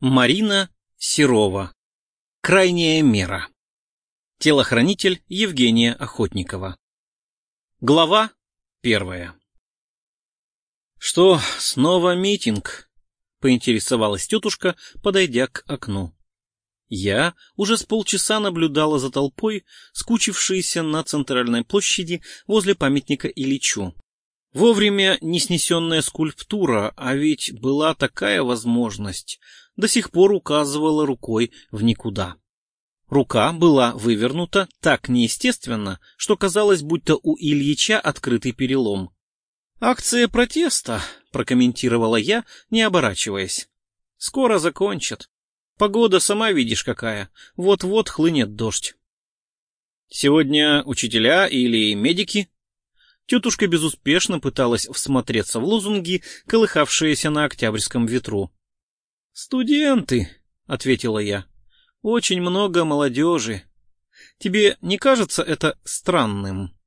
Марина Серова. Крайняя мера. Телохранитель Евгения Охотникова. Глава первая. «Что, снова митинг?» — поинтересовалась тетушка, подойдя к окну. Я уже с полчаса наблюдала за толпой, скучившейся на центральной площади возле памятника Ильичу. Вовремя не снесенная скульптура, а ведь была такая возможность, до сих пор указывала рукой в никуда. Рука была вывернута так неестественно, что казалось, будто у Ильича открытый перелом. «Акция протеста», — прокомментировала я, не оборачиваясь. «Скоро закончат. Погода сама видишь какая. Вот-вот хлынет дождь». «Сегодня учителя или медики?» Тетушка безуспешно пыталась всмотреться в лозунги, колыхавшиеся на октябрьском ветру. «Студенты», — ответила я. «Очень много молодежи. Тебе не кажется это странным?»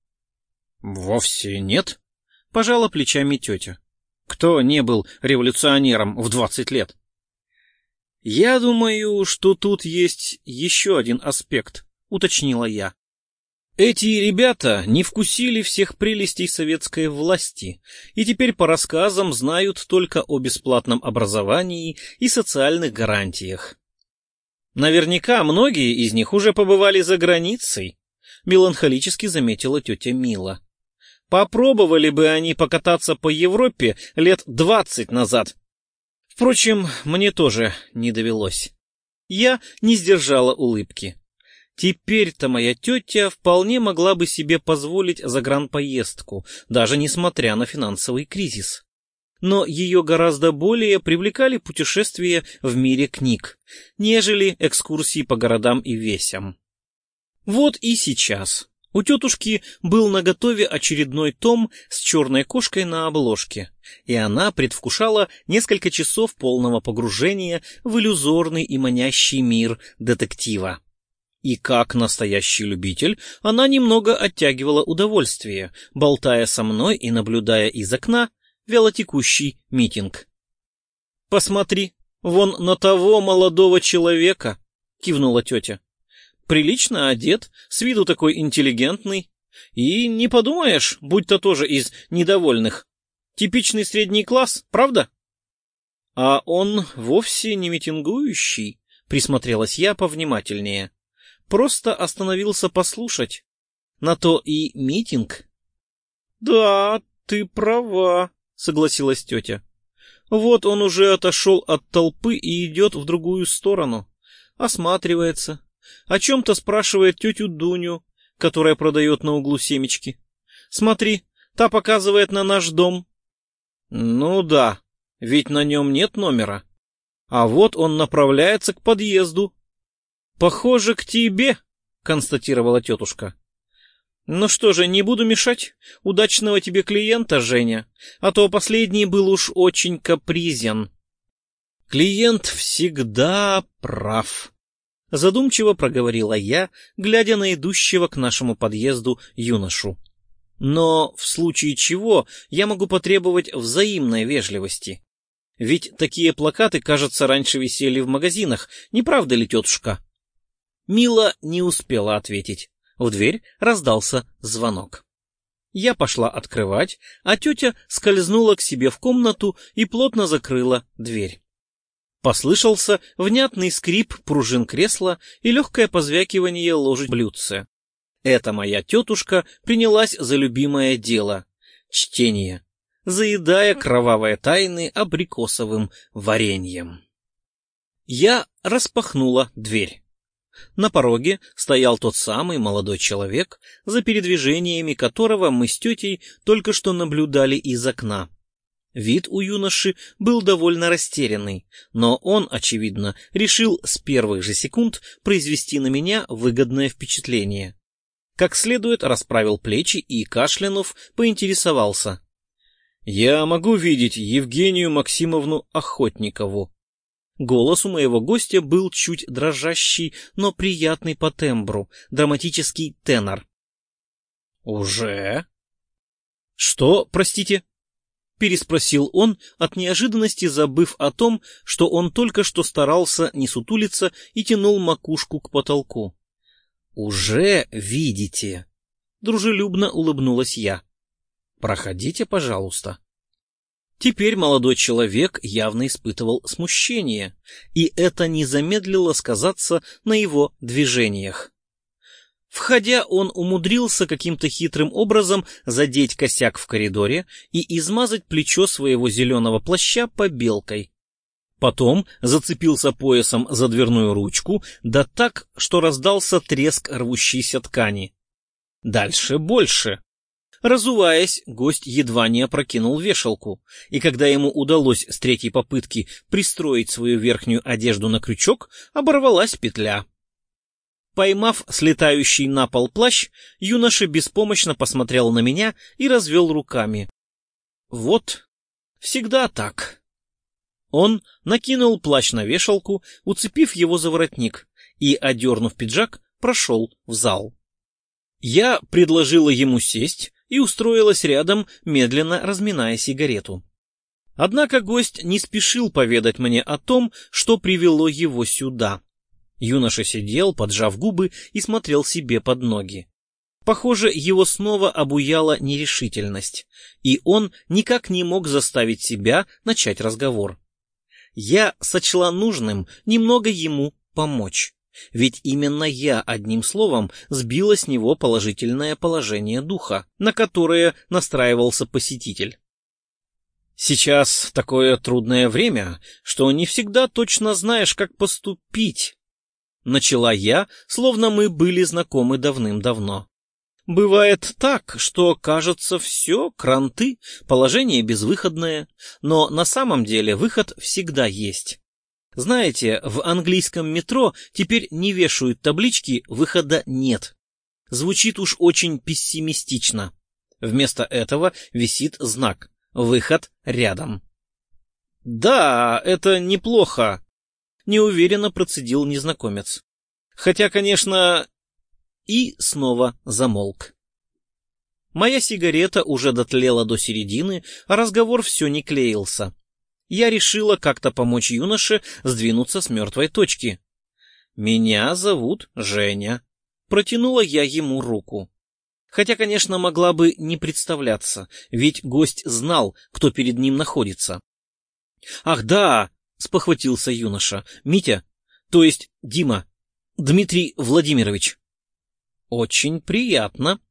«Вовсе нет», — пожала плечами тетя. «Кто не был революционером в двадцать лет?» «Я думаю, что тут есть еще один аспект», — уточнила я. Эти ребята не вкусили всех прелестей советской власти и теперь по рассказам знают только о бесплатном образовании и социальных гарантиях. Наверняка многие из них уже побывали за границей, меланхолически заметила тетя Мила. Попробовали бы они покататься по Европе лет двадцать назад. Впрочем, мне тоже не довелось. Я не сдержала улыбки. Теперь-то моя тетя вполне могла бы себе позволить загранпоездку, даже несмотря на финансовый кризис. Но ее гораздо более привлекали путешествия в мире книг, нежели экскурсии по городам и весям. Вот и сейчас. У тетушки был наготове очередной том с черной кошкой на обложке, и она предвкушала несколько часов полного погружения в иллюзорный и манящий мир детектива. И как настоящий любитель, она немного оттягивала удовольствие, болтая со мной и наблюдая из окна вялотекущий митинг. «Посмотри, вон на того молодого человека!» — кивнула тетя. «Прилично одет, с виду такой интеллигентный. И не подумаешь, будь то тоже из недовольных. Типичный средний класс, правда?» «А он вовсе не митингующий», — присмотрелась я повнимательнее просто остановился послушать. На то и митинг. — Да, ты права, — согласилась тетя. Вот он уже отошел от толпы и идет в другую сторону. Осматривается. О чем-то спрашивает тетю Дуню, которая продает на углу семечки. Смотри, та показывает на наш дом. Ну да, ведь на нем нет номера. А вот он направляется к подъезду. «Похоже, к тебе», — констатировала тетушка. «Ну что же, не буду мешать. Удачного тебе клиента, Женя, а то последний был уж очень капризен». «Клиент всегда прав», — задумчиво проговорила я, глядя на идущего к нашему подъезду юношу. «Но в случае чего я могу потребовать взаимной вежливости. Ведь такие плакаты, кажется, раньше висели в магазинах, не правда ли, тетушка?» Мила не успела ответить. В дверь раздался звонок. Я пошла открывать, а тетя скользнула к себе в комнату и плотно закрыла дверь. Послышался внятный скрип пружин кресла и легкое позвякивание ложить блюдце. Эта моя тетушка принялась за любимое дело — чтение, заедая кровавые тайны абрикосовым вареньем. Я распахнула дверь. На пороге стоял тот самый молодой человек, за передвижениями которого мы с тетей только что наблюдали из окна. Вид у юноши был довольно растерянный, но он, очевидно, решил с первых же секунд произвести на меня выгодное впечатление. Как следует расправил плечи и, кашлянув, поинтересовался. — Я могу видеть Евгению Максимовну Охотникову. Голос у моего гостя был чуть дрожащий, но приятный по тембру, драматический тенор. «Уже?» «Что, простите?» — переспросил он, от неожиданности забыв о том, что он только что старался не сутулиться и тянул макушку к потолку. «Уже видите?» — дружелюбно улыбнулась я. «Проходите, пожалуйста». Теперь молодой человек явно испытывал смущение, и это не замедлило сказаться на его движениях. Входя, он умудрился каким-то хитрым образом задеть косяк в коридоре и измазать плечо своего зеленого плаща побелкой. Потом зацепился поясом за дверную ручку, да так, что раздался треск рвущейся ткани. Дальше больше. Разуваясь, гость едва не опрокинул вешалку, и когда ему удалось с третьей попытки пристроить свою верхнюю одежду на крючок, оборвалась петля. Поймав слетающий на пол плащ, юноша беспомощно посмотрел на меня и развел руками. Вот, всегда так. Он накинул плащ на вешалку, уцепив его за воротник, и, одернув пиджак, прошел в зал. Я предложила ему сесть, и устроилась рядом, медленно разминая сигарету. Однако гость не спешил поведать мне о том, что привело его сюда. Юноша сидел, поджав губы, и смотрел себе под ноги. Похоже, его снова обуяла нерешительность, и он никак не мог заставить себя начать разговор. Я сочла нужным немного ему помочь. Ведь именно я одним словом сбила с него положительное положение духа, на которое настраивался посетитель. Сейчас такое трудное время, что не всегда точно знаешь, как поступить. Начала я, словно мы были знакомы давным-давно. Бывает так, что кажется все, кранты, положение безвыходное, но на самом деле выход всегда есть. Знаете, в английском метро теперь не вешают таблички «выхода нет». Звучит уж очень пессимистично. Вместо этого висит знак «выход рядом». «Да, это неплохо», — неуверенно процедил незнакомец. «Хотя, конечно...» И снова замолк. Моя сигарета уже дотлела до середины, а разговор все не клеился я решила как-то помочь юноше сдвинуться с мертвой точки. «Меня зовут Женя». Протянула я ему руку. Хотя, конечно, могла бы не представляться, ведь гость знал, кто перед ним находится. «Ах, да!» — спохватился юноша. «Митя, то есть Дима, Дмитрий Владимирович». «Очень приятно».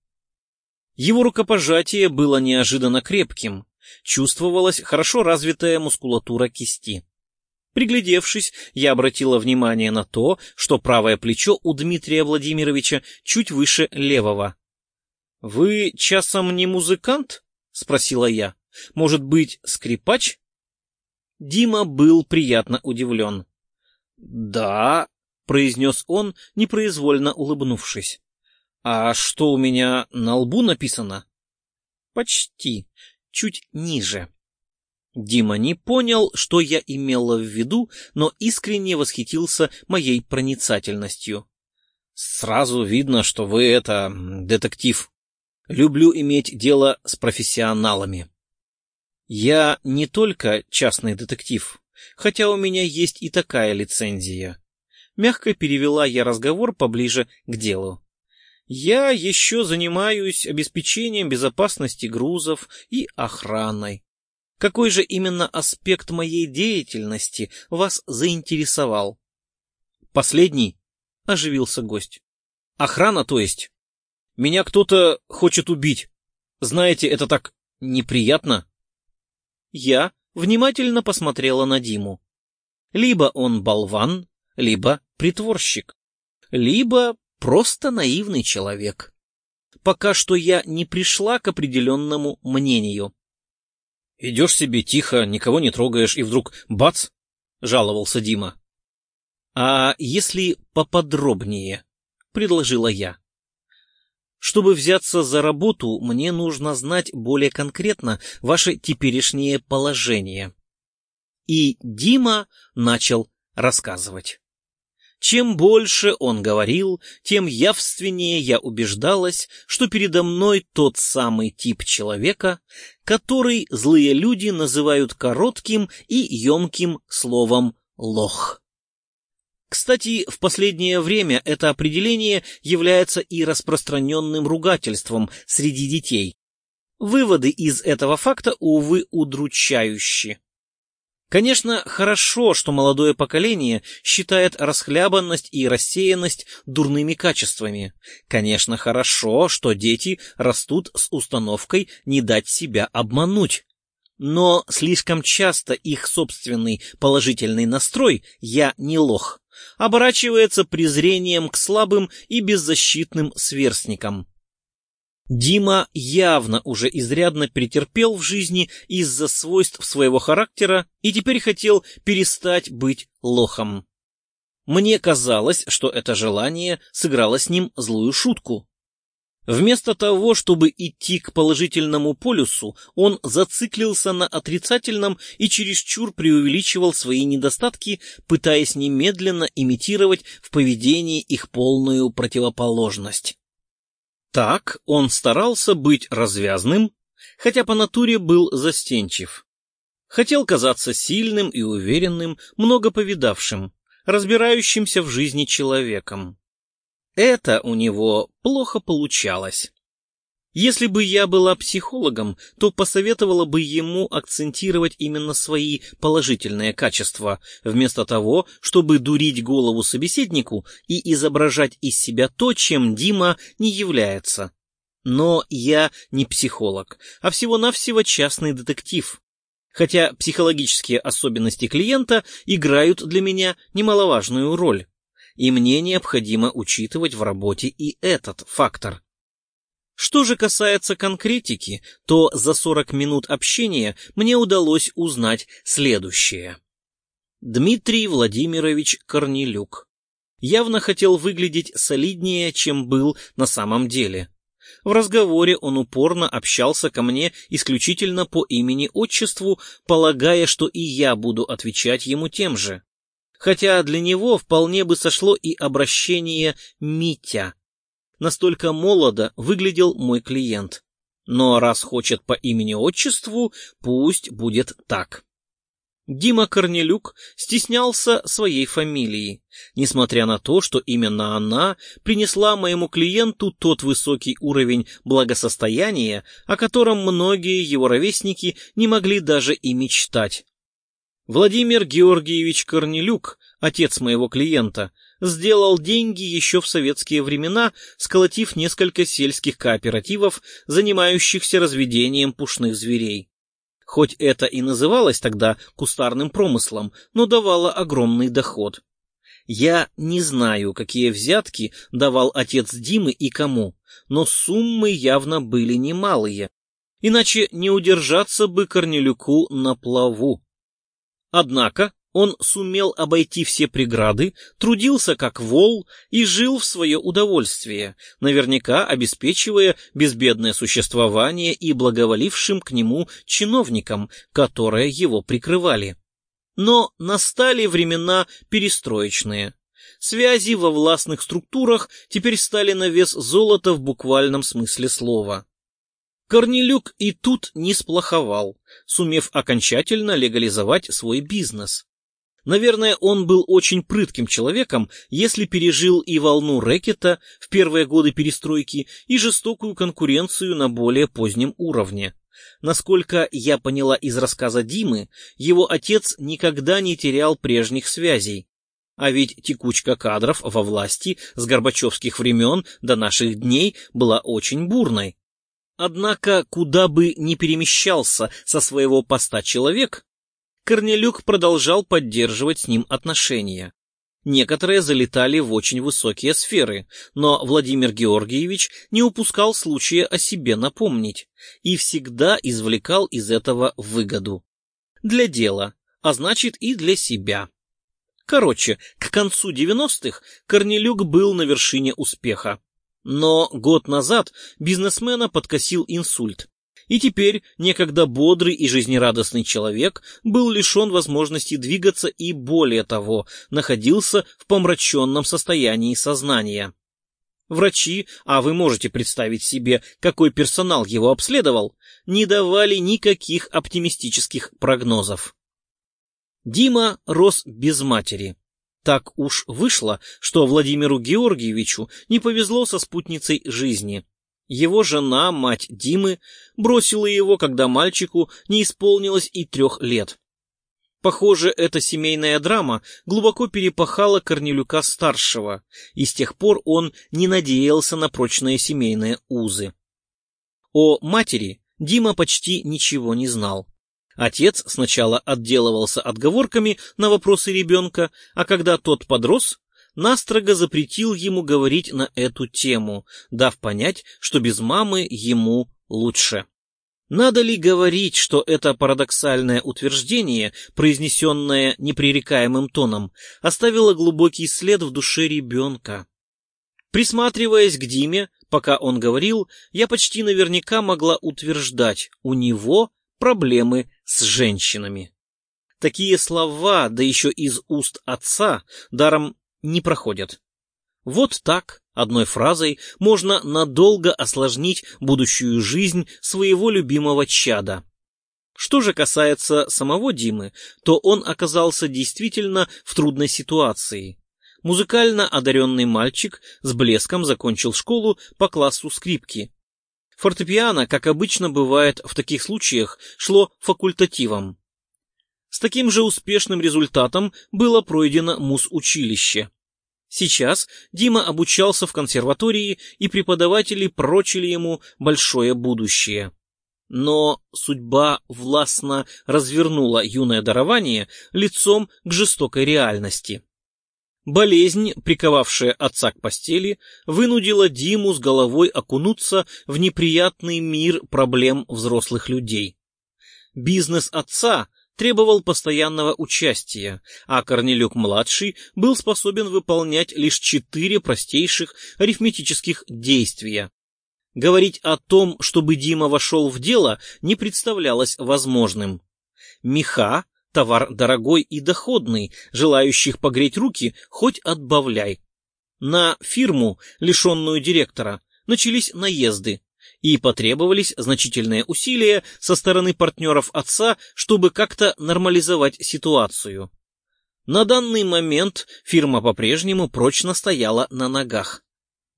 Его рукопожатие было неожиданно крепким, чувствовалась хорошо развитая мускулатура кисти. Приглядевшись, я обратила внимание на то, что правое плечо у Дмитрия Владимировича чуть выше левого. — Вы часом не музыкант? — спросила я. — Может быть, скрипач? Дима был приятно удивлен. — Да, — произнес он, непроизвольно улыбнувшись. — А что у меня на лбу написано? — Почти чуть ниже. Дима не понял, что я имела в виду, но искренне восхитился моей проницательностью. Сразу видно, что вы это детектив. Люблю иметь дело с профессионалами. Я не только частный детектив, хотя у меня есть и такая лицензия. Мягко перевела я разговор поближе к делу. Я еще занимаюсь обеспечением безопасности грузов и охраной. Какой же именно аспект моей деятельности вас заинтересовал? Последний, — оживился гость. Охрана, то есть? Меня кто-то хочет убить. Знаете, это так неприятно. Я внимательно посмотрела на Диму. Либо он болван, либо притворщик, либо просто наивный человек. Пока что я не пришла к определенному мнению. — Идешь себе тихо, никого не трогаешь, и вдруг бац! — жаловался Дима. — А если поподробнее? — предложила я. Чтобы взяться за работу, мне нужно знать более конкретно ваше теперешнее положение. И Дима начал рассказывать. Чем больше он говорил, тем явственнее я убеждалась, что передо мной тот самый тип человека, который злые люди называют коротким и емким словом «лох». Кстати, в последнее время это определение является и распространенным ругательством среди детей. Выводы из этого факта, увы, удручающие. Конечно, хорошо, что молодое поколение считает расхлябанность и рассеянность дурными качествами. Конечно, хорошо, что дети растут с установкой не дать себя обмануть. Но слишком часто их собственный положительный настрой «я не лох» оборачивается презрением к слабым и беззащитным сверстникам. Дима явно уже изрядно претерпел в жизни из-за свойств своего характера и теперь хотел перестать быть лохом. Мне казалось, что это желание сыграло с ним злую шутку. Вместо того, чтобы идти к положительному полюсу, он зациклился на отрицательном и чересчур преувеличивал свои недостатки, пытаясь немедленно имитировать в поведении их полную противоположность. Так он старался быть развязным, хотя по натуре был застенчив. Хотел казаться сильным и уверенным, много повидавшим, разбирающимся в жизни человеком. Это у него плохо получалось. Если бы я была психологом, то посоветовала бы ему акцентировать именно свои положительные качества, вместо того, чтобы дурить голову собеседнику и изображать из себя то, чем Дима не является. Но я не психолог, а всего-навсего частный детектив. Хотя психологические особенности клиента играют для меня немаловажную роль и мне необходимо учитывать в работе и этот фактор. Что же касается конкретики, то за 40 минут общения мне удалось узнать следующее. Дмитрий Владимирович Корнелюк явно хотел выглядеть солиднее, чем был на самом деле. В разговоре он упорно общался ко мне исключительно по имени-отчеству, полагая, что и я буду отвечать ему тем же хотя для него вполне бы сошло и обращение «Митя». Настолько молодо выглядел мой клиент. Но раз хочет по имени-отчеству, пусть будет так. Дима Корнелюк стеснялся своей фамилии, несмотря на то, что именно она принесла моему клиенту тот высокий уровень благосостояния, о котором многие его ровесники не могли даже и мечтать. Владимир Георгиевич Корнелюк, отец моего клиента, сделал деньги еще в советские времена, сколотив несколько сельских кооперативов, занимающихся разведением пушных зверей. Хоть это и называлось тогда кустарным промыслом, но давало огромный доход. Я не знаю, какие взятки давал отец Димы и кому, но суммы явно были немалые. Иначе не удержаться бы Корнелюку на плаву. Однако он сумел обойти все преграды, трудился как вол и жил в свое удовольствие, наверняка обеспечивая безбедное существование и благоволившим к нему чиновникам, которые его прикрывали. Но настали времена перестроечные. Связи во властных структурах теперь стали на вес золота в буквальном смысле слова. Корнелюк и тут не сплоховал, сумев окончательно легализовать свой бизнес. Наверное, он был очень прытким человеком, если пережил и волну рэкета в первые годы перестройки, и жестокую конкуренцию на более позднем уровне. Насколько я поняла из рассказа Димы, его отец никогда не терял прежних связей. А ведь текучка кадров во власти с горбачевских времен до наших дней была очень бурной. Однако, куда бы ни перемещался со своего поста человек, Корнелюк продолжал поддерживать с ним отношения. Некоторые залетали в очень высокие сферы, но Владимир Георгиевич не упускал случая о себе напомнить и всегда извлекал из этого выгоду. Для дела, а значит и для себя. Короче, к концу 90-х Корнелюк был на вершине успеха. Но год назад бизнесмена подкосил инсульт, И теперь некогда бодрый и жизнерадостный человек был лишен возможности двигаться и, более того, находился в помраченном состоянии сознания. Врачи, а вы можете представить себе, какой персонал его обследовал, не давали никаких оптимистических прогнозов. Дима рос без матери. Так уж вышло, что Владимиру Георгиевичу не повезло со спутницей жизни. Его жена, мать Димы, бросила его, когда мальчику не исполнилось и трех лет. Похоже, эта семейная драма глубоко перепахала Корнелюка-старшего, и с тех пор он не надеялся на прочные семейные узы. О матери Дима почти ничего не знал. Отец сначала отделывался отговорками на вопросы ребенка, а когда тот подрос, настрого запретил ему говорить на эту тему, дав понять, что без мамы ему лучше. Надо ли говорить, что это парадоксальное утверждение, произнесенное непререкаемым тоном, оставило глубокий след в душе ребенка? Присматриваясь к Диме, пока он говорил, я почти наверняка могла утверждать, у него проблемы с женщинами. Такие слова, да еще из уст отца, даром не проходят. Вот так, одной фразой, можно надолго осложнить будущую жизнь своего любимого чада. Что же касается самого Димы, то он оказался действительно в трудной ситуации. Музыкально одаренный мальчик с блеском закончил школу по классу скрипки. Фортепиано, как обычно бывает в таких случаях, шло факультативом. С таким же успешным результатом было пройдено муз-училище. Сейчас Дима обучался в консерватории, и преподаватели прочили ему большое будущее. Но судьба властно развернула юное дарование лицом к жестокой реальности. Болезнь, приковавшая отца к постели, вынудила Диму с головой окунуться в неприятный мир проблем взрослых людей. Бизнес отца требовал постоянного участия, а Корнелюк-младший был способен выполнять лишь четыре простейших арифметических действия. Говорить о том, чтобы Дима вошел в дело, не представлялось возможным. Меха — товар дорогой и доходный, желающих погреть руки хоть отбавляй. На фирму, лишенную директора, начались наезды и потребовались значительные усилия со стороны партнеров отца, чтобы как-то нормализовать ситуацию. На данный момент фирма по-прежнему прочно стояла на ногах.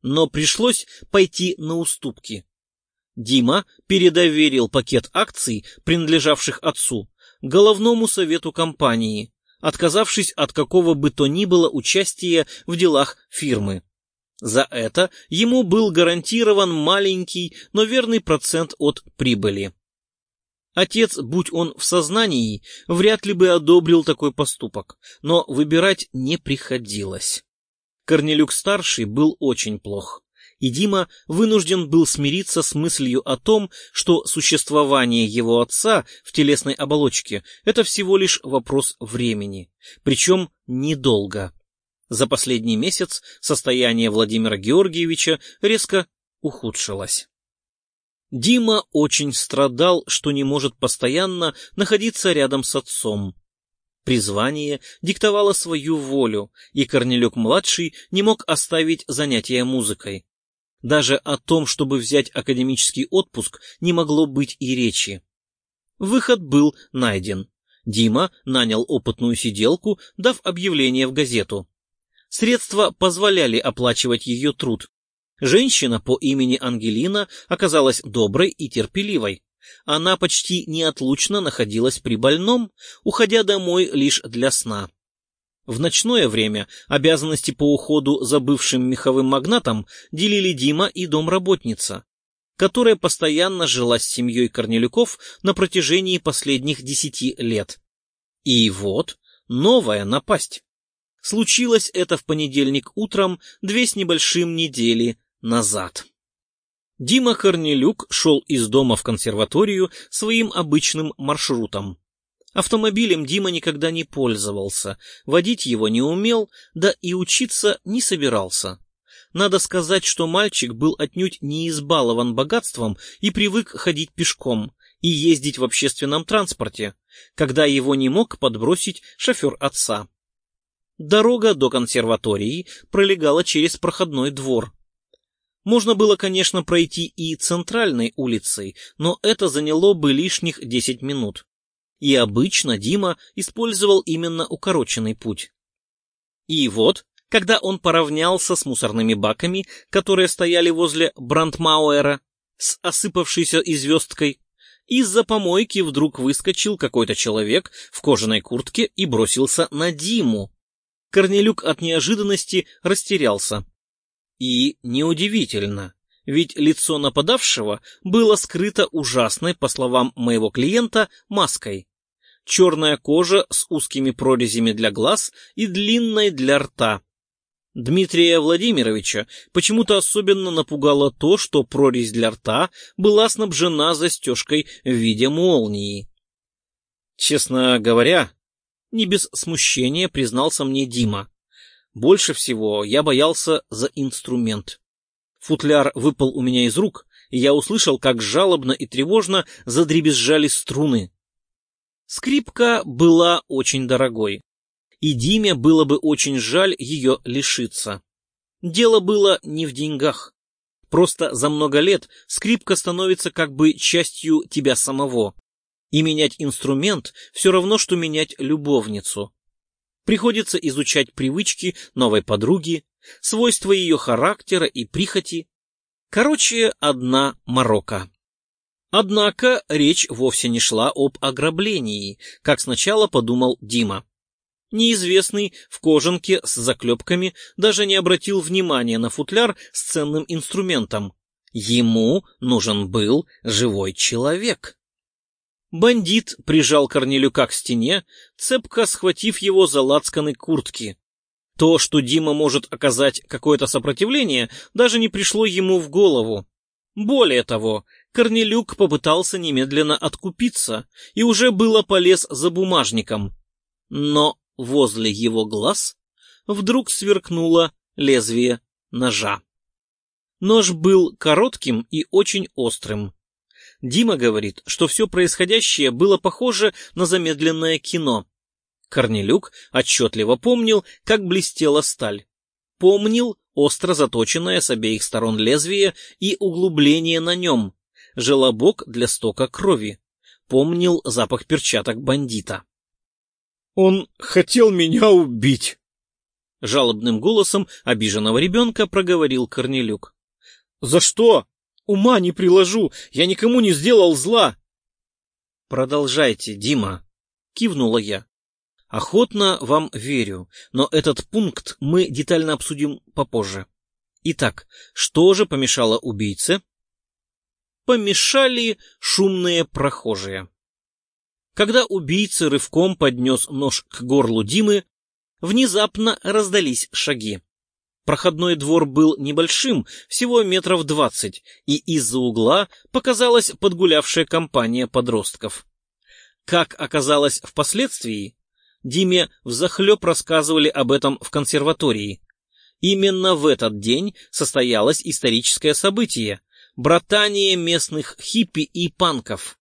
Но пришлось пойти на уступки. Дима передоверил пакет акций, принадлежавших отцу, головному совету компании, отказавшись от какого бы то ни было участия в делах фирмы. За это ему был гарантирован маленький, но верный процент от прибыли. Отец, будь он в сознании, вряд ли бы одобрил такой поступок, но выбирать не приходилось. Корнелюк-старший был очень плох, и Дима вынужден был смириться с мыслью о том, что существование его отца в телесной оболочке — это всего лишь вопрос времени, причем недолго. За последний месяц состояние Владимира Георгиевича резко ухудшилось. Дима очень страдал, что не может постоянно находиться рядом с отцом. Призвание диктовало свою волю, и Корнелюк-младший не мог оставить занятия музыкой. Даже о том, чтобы взять академический отпуск, не могло быть и речи. Выход был найден. Дима нанял опытную сиделку, дав объявление в газету. Средства позволяли оплачивать ее труд. Женщина по имени Ангелина оказалась доброй и терпеливой. Она почти неотлучно находилась при больном, уходя домой лишь для сна. В ночное время обязанности по уходу за бывшим меховым магнатом делили Дима и домработница, которая постоянно жила с семьей Корнелюков на протяжении последних десяти лет. И вот новая напасть. Случилось это в понедельник утром, две с небольшим недели назад. Дима Корнелюк шел из дома в консерваторию своим обычным маршрутом. Автомобилем Дима никогда не пользовался, водить его не умел, да и учиться не собирался. Надо сказать, что мальчик был отнюдь не избалован богатством и привык ходить пешком и ездить в общественном транспорте, когда его не мог подбросить шофер отца. Дорога до консерватории пролегала через проходной двор. Можно было, конечно, пройти и центральной улицей, но это заняло бы лишних десять минут. И обычно Дима использовал именно укороченный путь. И вот, когда он поравнялся с мусорными баками, которые стояли возле Брандмауэра, с осыпавшейся и из-за помойки вдруг выскочил какой-то человек в кожаной куртке и бросился на Диму. Корнелюк от неожиданности растерялся. И неудивительно, ведь лицо нападавшего было скрыто ужасной, по словам моего клиента, маской. Черная кожа с узкими прорезями для глаз и длинной для рта. Дмитрия Владимировича почему-то особенно напугало то, что прорезь для рта была снабжена застежкой в виде молнии. Честно говоря, не без смущения признался мне Дима. Больше всего я боялся за инструмент. Футляр выпал у меня из рук, и я услышал, как жалобно и тревожно задребезжали струны. Скрипка была очень дорогой, и Диме было бы очень жаль ее лишиться. Дело было не в деньгах. Просто за много лет скрипка становится как бы частью тебя самого, и менять инструмент все равно, что менять любовницу. Приходится изучать привычки новой подруги, свойства ее характера и прихоти. Короче, одна морока. Однако речь вовсе не шла об ограблении, как сначала подумал Дима. Неизвестный в кожанке с заклепками даже не обратил внимания на футляр с ценным инструментом. Ему нужен был живой человек. Бандит прижал Корнелюка к стене, цепко схватив его за лацканы куртки. То, что Дима может оказать какое-то сопротивление, даже не пришло ему в голову. Более того, Корнелюк попытался немедленно откупиться и уже было полез за бумажником. Но возле его глаз вдруг сверкнуло лезвие ножа. Нож был коротким и очень острым. Дима говорит, что все происходящее было похоже на замедленное кино. Корнелюк отчетливо помнил, как блестела сталь. Помнил остро заточенное с обеих сторон лезвие и углубление на нем, желобок для стока крови. Помнил запах перчаток бандита. «Он хотел меня убить!» Жалобным голосом обиженного ребенка проговорил Корнелюк. «За что?» Ума не приложу, я никому не сделал зла. Продолжайте, Дима, кивнула я. Охотно вам верю, но этот пункт мы детально обсудим попозже. Итак, что же помешало убийце? Помешали шумные прохожие. Когда убийца рывком поднес нож к горлу Димы, внезапно раздались шаги. Проходной двор был небольшим, всего метров двадцать, и из-за угла показалась подгулявшая компания подростков. Как оказалось впоследствии, Диме взахлеб рассказывали об этом в консерватории. Именно в этот день состоялось историческое событие — братание местных хиппи и панков,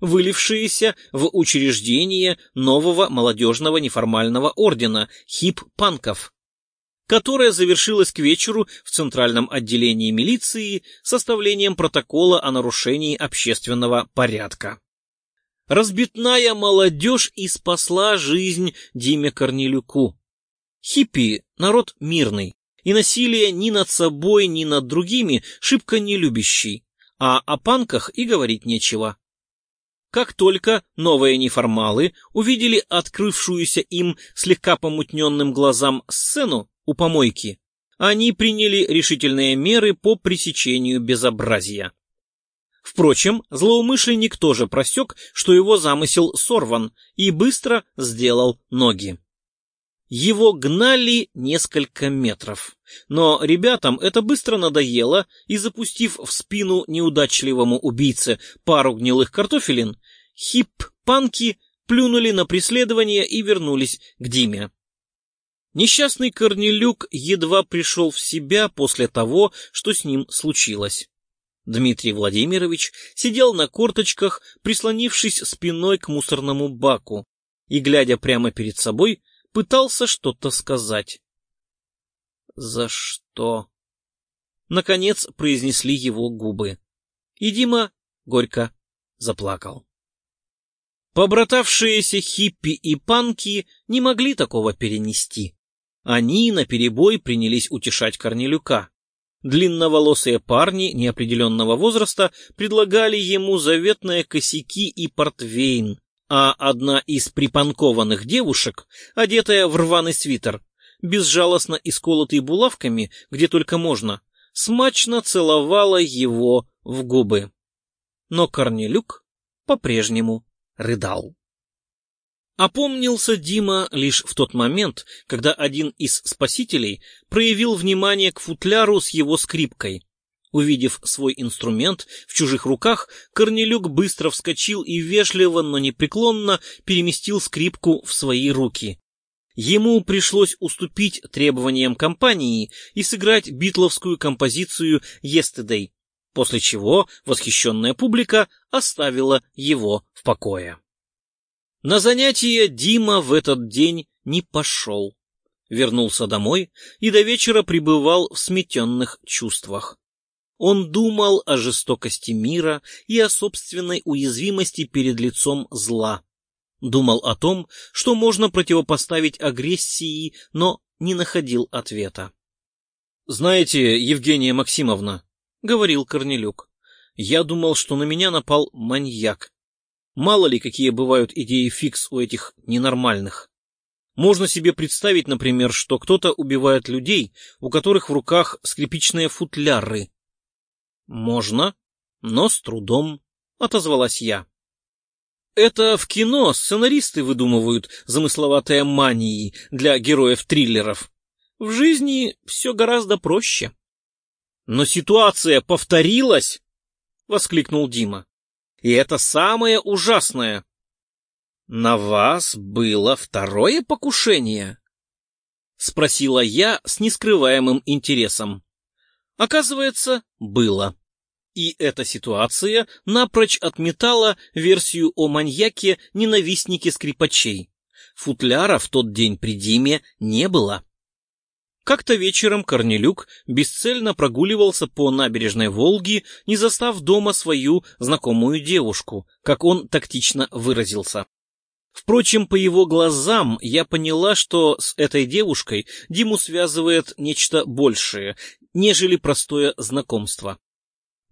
вылившееся в учреждение нового молодежного неформального ордена хип-панков — которая завершилась к вечеру в Центральном отделении милиции составлением протокола о нарушении общественного порядка. Разбитная молодежь и спасла жизнь Диме Корнелюку. Хиппи — народ мирный, и насилие ни над собой, ни над другими шибко не любящий, а о панках и говорить нечего. Как только новые неформалы увидели открывшуюся им слегка помутненным глазам сцену, у помойки, они приняли решительные меры по пресечению безобразия. Впрочем, злоумышленник тоже просек, что его замысел сорван, и быстро сделал ноги. Его гнали несколько метров. Но ребятам это быстро надоело, и запустив в спину неудачливому убийце пару гнилых картофелин, хип-панки плюнули на преследование и вернулись к Диме. Несчастный Корнелюк едва пришел в себя после того, что с ним случилось. Дмитрий Владимирович сидел на корточках, прислонившись спиной к мусорному баку, и, глядя прямо перед собой, пытался что-то сказать. «За что?» Наконец произнесли его губы. И Дима горько заплакал. Побратавшиеся хиппи и панки не могли такого перенести. Они наперебой принялись утешать Корнелюка. Длинноволосые парни неопределенного возраста предлагали ему заветные косяки и портвейн, а одна из припанкованных девушек, одетая в рваный свитер, безжалостно исколотый булавками, где только можно, смачно целовала его в губы. Но Корнелюк по-прежнему рыдал. Опомнился Дима лишь в тот момент, когда один из спасителей проявил внимание к футляру с его скрипкой. Увидев свой инструмент в чужих руках, Корнелюк быстро вскочил и вежливо, но непреклонно переместил скрипку в свои руки. Ему пришлось уступить требованиям компании и сыграть битловскую композицию «Yesterday», после чего восхищенная публика оставила его в покое. На занятия Дима в этот день не пошел. Вернулся домой и до вечера пребывал в сметенных чувствах. Он думал о жестокости мира и о собственной уязвимости перед лицом зла. Думал о том, что можно противопоставить агрессии, но не находил ответа. «Знаете, Евгения Максимовна», — говорил Корнелюк, — «я думал, что на меня напал маньяк, Мало ли, какие бывают идеи фикс у этих ненормальных. Можно себе представить, например, что кто-то убивает людей, у которых в руках скрипичные футляры. Можно, но с трудом, — отозвалась я. Это в кино сценаристы выдумывают замысловатые мании для героев триллеров. В жизни все гораздо проще. Но ситуация повторилась, — воскликнул Дима. И это самое ужасное. На вас было второе покушение? Спросила я с нескрываемым интересом. Оказывается, было. И эта ситуация напрочь отметала версию о маньяке-ненавистнике скрипачей. Футляра в тот день при Диме не было. Как-то вечером Корнелюк бесцельно прогуливался по набережной Волги, не застав дома свою знакомую девушку, как он тактично выразился. Впрочем, по его глазам я поняла, что с этой девушкой Диму связывает нечто большее, нежели простое знакомство.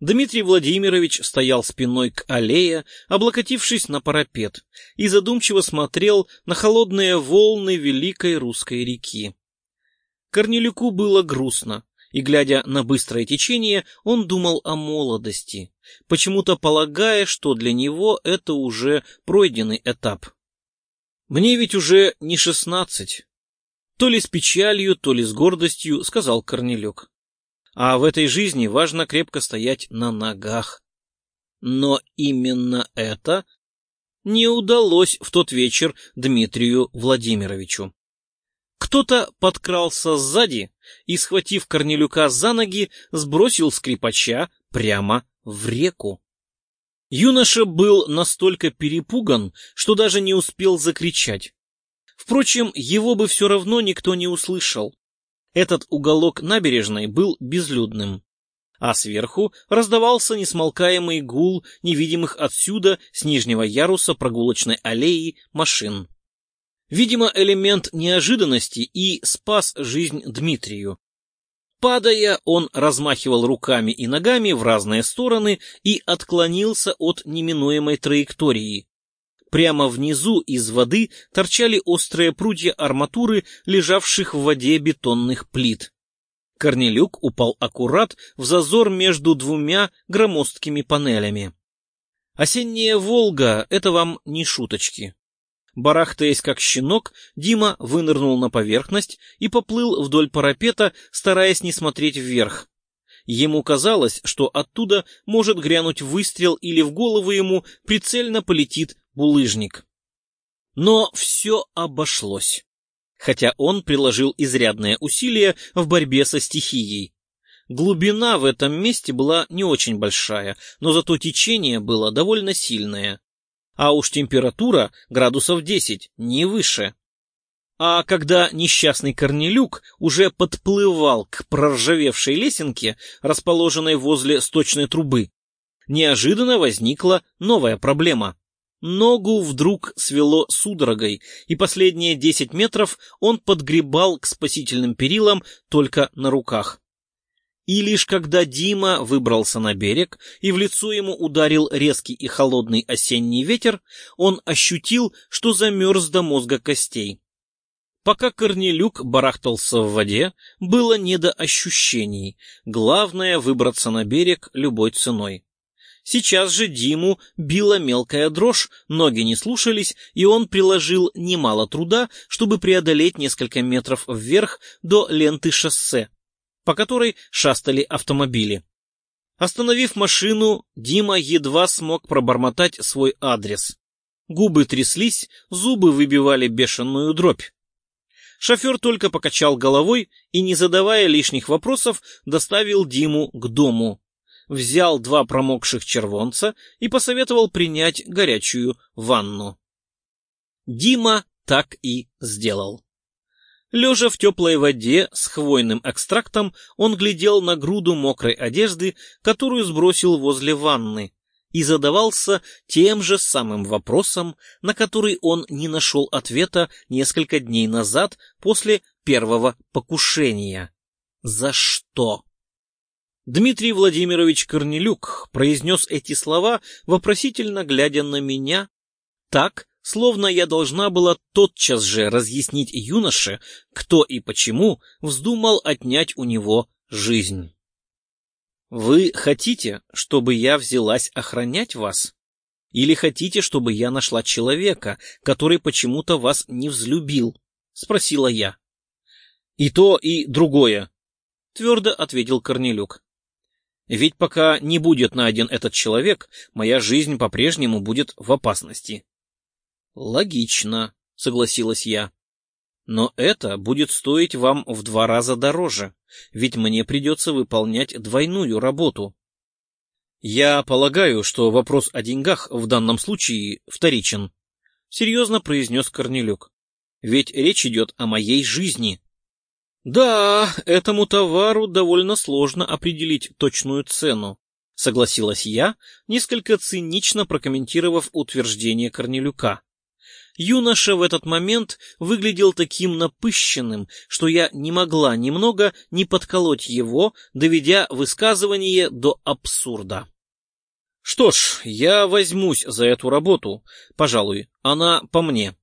Дмитрий Владимирович стоял спиной к аллее, облокотившись на парапет, и задумчиво смотрел на холодные волны великой русской реки. Корнелюку было грустно, и, глядя на быстрое течение, он думал о молодости, почему-то полагая, что для него это уже пройденный этап. «Мне ведь уже не шестнадцать», — то ли с печалью, то ли с гордостью, — сказал Корнелюк. «А в этой жизни важно крепко стоять на ногах». Но именно это не удалось в тот вечер Дмитрию Владимировичу. Кто-то подкрался сзади и, схватив Корнелюка за ноги, сбросил скрипача прямо в реку. Юноша был настолько перепуган, что даже не успел закричать. Впрочем, его бы все равно никто не услышал. Этот уголок набережной был безлюдным, а сверху раздавался несмолкаемый гул невидимых отсюда с нижнего яруса прогулочной аллеи машин. Видимо, элемент неожиданности и спас жизнь Дмитрию. Падая, он размахивал руками и ногами в разные стороны и отклонился от неминуемой траектории. Прямо внизу из воды торчали острые прутья арматуры, лежавших в воде бетонных плит. Корнелюк упал аккурат в зазор между двумя громоздкими панелями. Осенняя Волга — это вам не шуточки. Барахтаясь как щенок, Дима вынырнул на поверхность и поплыл вдоль парапета, стараясь не смотреть вверх. Ему казалось, что оттуда может грянуть выстрел или в голову ему прицельно полетит булыжник. Но все обошлось. хотя он приложил изрядное усилие в борьбе со стихией. Глубина в этом месте была не очень большая, но зато течение было довольно сильное. А уж температура градусов 10, не выше. А когда несчастный Корнелюк уже подплывал к проржавевшей лесенке, расположенной возле сточной трубы, неожиданно возникла новая проблема. Ногу вдруг свело судорогой, и последние десять метров он подгребал к спасительным перилам только на руках. И лишь когда Дима выбрался на берег и в лицо ему ударил резкий и холодный осенний ветер, он ощутил, что замерз до мозга костей. Пока Корнелюк барахтался в воде, было не до ощущений. Главное — выбраться на берег любой ценой. Сейчас же Диму била мелкая дрожь, ноги не слушались, и он приложил немало труда, чтобы преодолеть несколько метров вверх до ленты шоссе, по которой шастали автомобили. Остановив машину, Дима едва смог пробормотать свой адрес. Губы тряслись, зубы выбивали бешеную дробь. Шофер только покачал головой и, не задавая лишних вопросов, доставил Диму к дому. Взял два промокших червонца и посоветовал принять горячую ванну. Дима так и сделал. Лежа в теплой воде с хвойным экстрактом, он глядел на груду мокрой одежды, которую сбросил возле ванны и задавался тем же самым вопросом, на который он не нашел ответа несколько дней назад после первого покушения. За что? Дмитрий Владимирович Корнелюк произнес эти слова, вопросительно глядя на меня, так, словно я должна была тотчас же разъяснить юноше, кто и почему вздумал отнять у него жизнь. Вы хотите, чтобы я взялась охранять вас? Или хотите, чтобы я нашла человека, который почему-то вас не взлюбил? Спросила я. И то, и другое, твердо ответил Корнелюк. Ведь пока не будет найден этот человек, моя жизнь по-прежнему будет в опасности. Логично, согласилась я. Но это будет стоить вам в два раза дороже, ведь мне придется выполнять двойную работу. Я полагаю, что вопрос о деньгах в данном случае вторичен, серьезно произнес Корнелюк. Ведь речь идет о моей жизни. Да, этому товару довольно сложно определить точную цену, согласилась я, несколько цинично прокомментировав утверждение Корнелюка. Юноша в этот момент выглядел таким напыщенным, что я не могла немного не подколоть его, доведя высказывание до абсурда. Что ж, я возьмусь за эту работу, пожалуй, она по мне.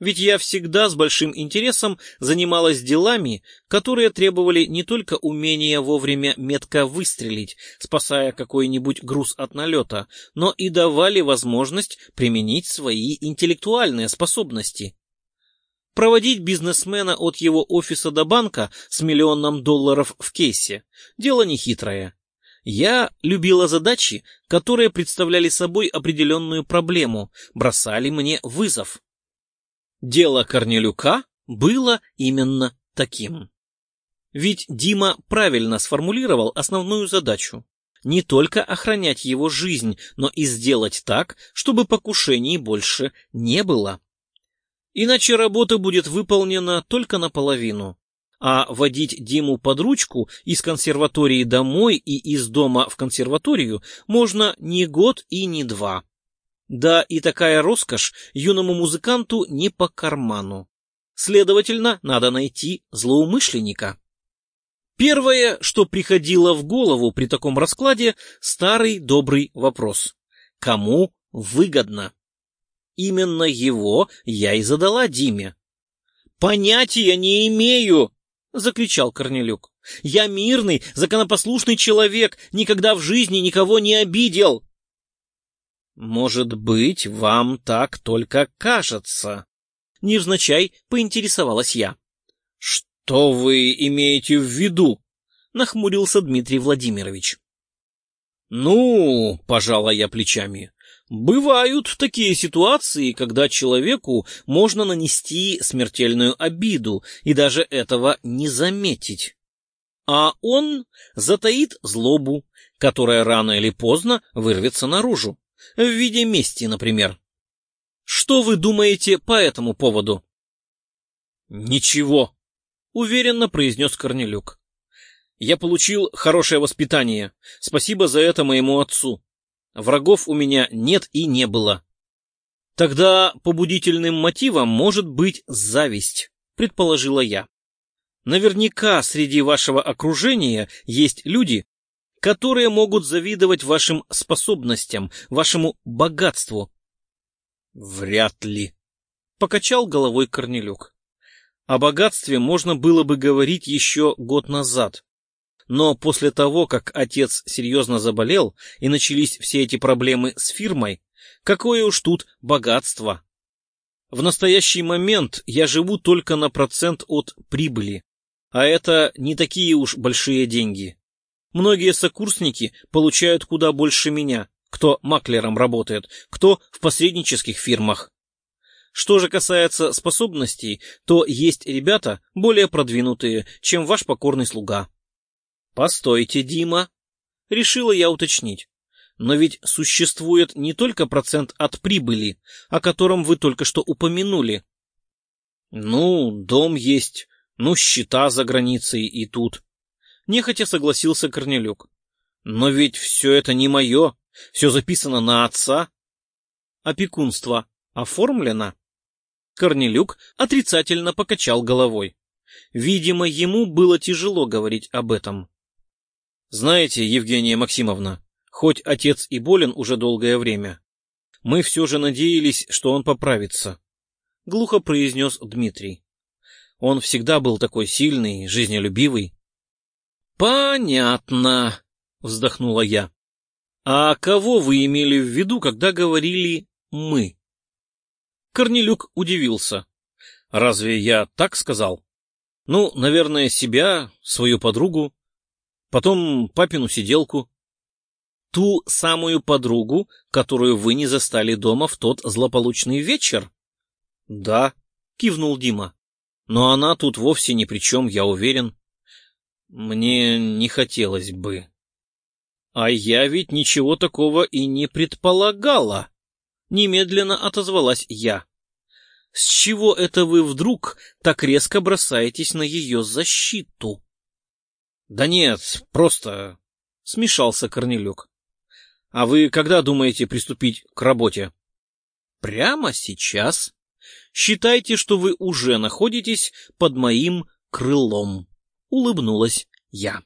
Ведь я всегда с большим интересом занималась делами, которые требовали не только умения вовремя метко выстрелить, спасая какой-нибудь груз от налета, но и давали возможность применить свои интеллектуальные способности. Проводить бизнесмена от его офиса до банка с миллионом долларов в кейсе – дело нехитрое. Я любила задачи, которые представляли собой определенную проблему, бросали мне вызов. Дело Корнелюка было именно таким. Ведь Дима правильно сформулировал основную задачу. Не только охранять его жизнь, но и сделать так, чтобы покушений больше не было. Иначе работа будет выполнена только наполовину. А водить Диму под ручку из консерватории домой и из дома в консерваторию можно не год и не два. Да и такая роскошь юному музыканту не по карману. Следовательно, надо найти злоумышленника. Первое, что приходило в голову при таком раскладе, старый добрый вопрос. Кому выгодно? Именно его я и задала Диме. «Понятия не имею!» — закричал Корнелюк. «Я мирный, законопослушный человек, никогда в жизни никого не обидел!» «Может быть, вам так только кажется?» Невзначай поинтересовалась я. «Что вы имеете в виду?» — нахмурился Дмитрий Владимирович. «Ну, — пожала я плечами, — Бывают такие ситуации, когда человеку можно нанести смертельную обиду и даже этого не заметить. А он затаит злобу, которая рано или поздно вырвется наружу, в виде мести, например. Что вы думаете по этому поводу? Ничего, уверенно произнес Корнелюк. Я получил хорошее воспитание. Спасибо за это моему отцу. Врагов у меня нет и не было. Тогда побудительным мотивом может быть зависть, предположила я. Наверняка среди вашего окружения есть люди, которые могут завидовать вашим способностям, вашему богатству. Вряд ли, покачал головой Корнелюк. О богатстве можно было бы говорить еще год назад. Но после того, как отец серьезно заболел и начались все эти проблемы с фирмой, какое уж тут богатство. В настоящий момент я живу только на процент от прибыли, а это не такие уж большие деньги. Многие сокурсники получают куда больше меня, кто маклером работает, кто в посреднических фирмах. Что же касается способностей, то есть ребята более продвинутые, чем ваш покорный слуга. Постойте, Дима, решила я уточнить. Но ведь существует не только процент от прибыли, о котором вы только что упомянули. Ну, дом есть, ну, счета за границей и тут. Нехотя согласился Корнелюк. Но ведь все это не мое, все записано на отца. Опекунство оформлено. Корнелюк отрицательно покачал головой. Видимо, ему было тяжело говорить об этом. Знаете, Евгения Максимовна, хоть отец и болен уже долгое время, мы все же надеялись, что он поправится, — глухо произнес Дмитрий. Он всегда был такой сильный, жизнелюбивый. — Понятно, — вздохнула я. — А кого вы имели в виду, когда говорили «мы»? Корнелюк удивился. — Разве я так сказал? — Ну, наверное, себя, свою подругу потом папину сиделку. Ту самую подругу, которую вы не застали дома в тот злополучный вечер? — Да, — кивнул Дима. — Но она тут вовсе ни при чем, я уверен. Мне не хотелось бы. — А я ведь ничего такого и не предполагала. Немедленно отозвалась я. — С чего это вы вдруг так резко бросаетесь на ее защиту? — да нет, просто... Смешался Корнелюк. А вы когда думаете приступить к работе? Прямо сейчас. Считайте, что вы уже находитесь под моим крылом. Улыбнулась я.